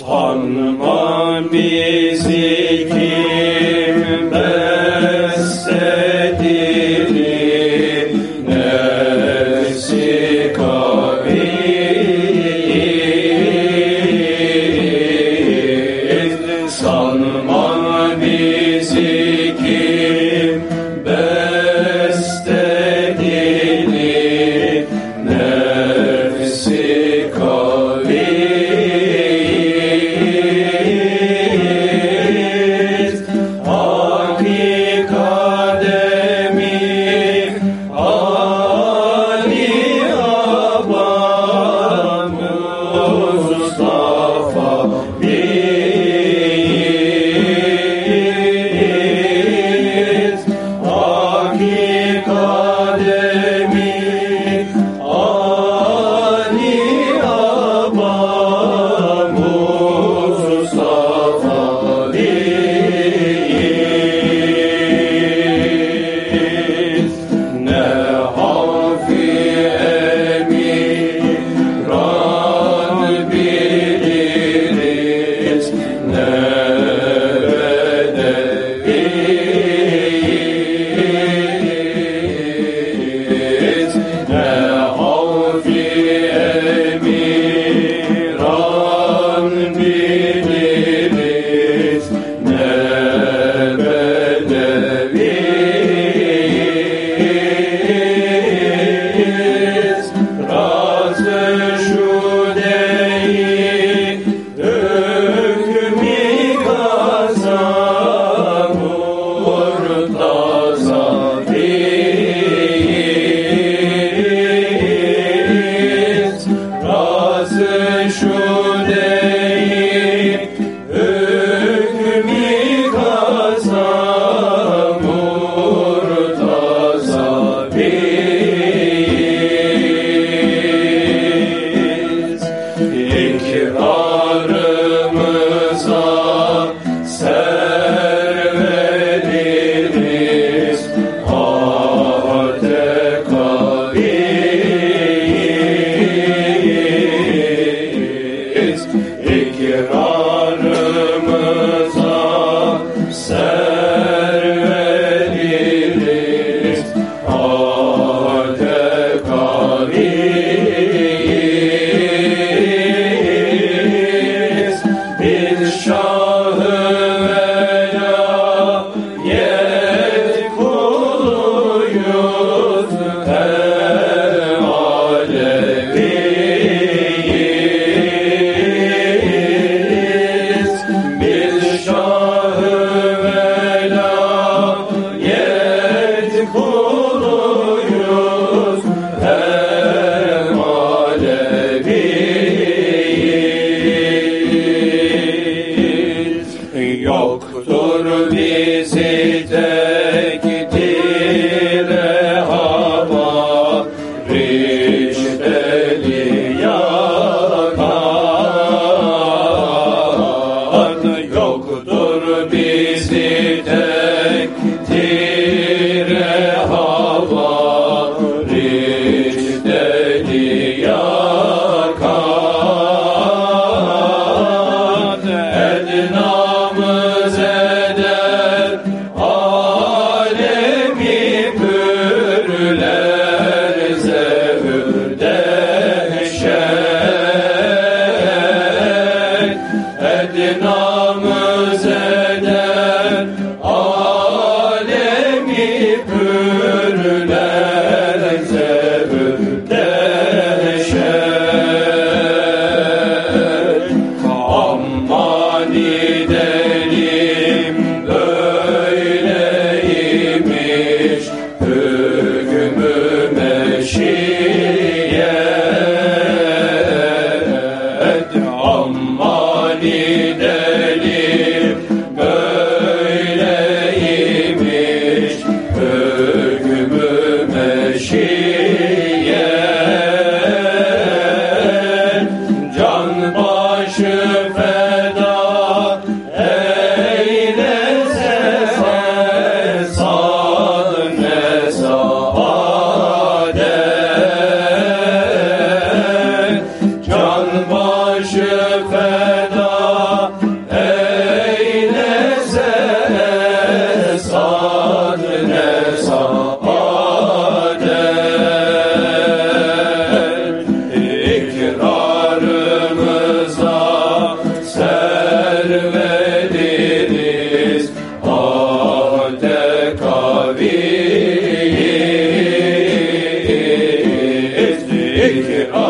Sanma bizi kim day. Ednamız eder take it all.